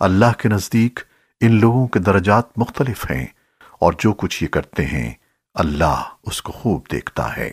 اللہ کے نزدیک ان لوگوں کے درجات مختلف ہیں اور جو کچھ یہ کرتے ہیں، اللہ اس کو خوب دیکھتا ہے۔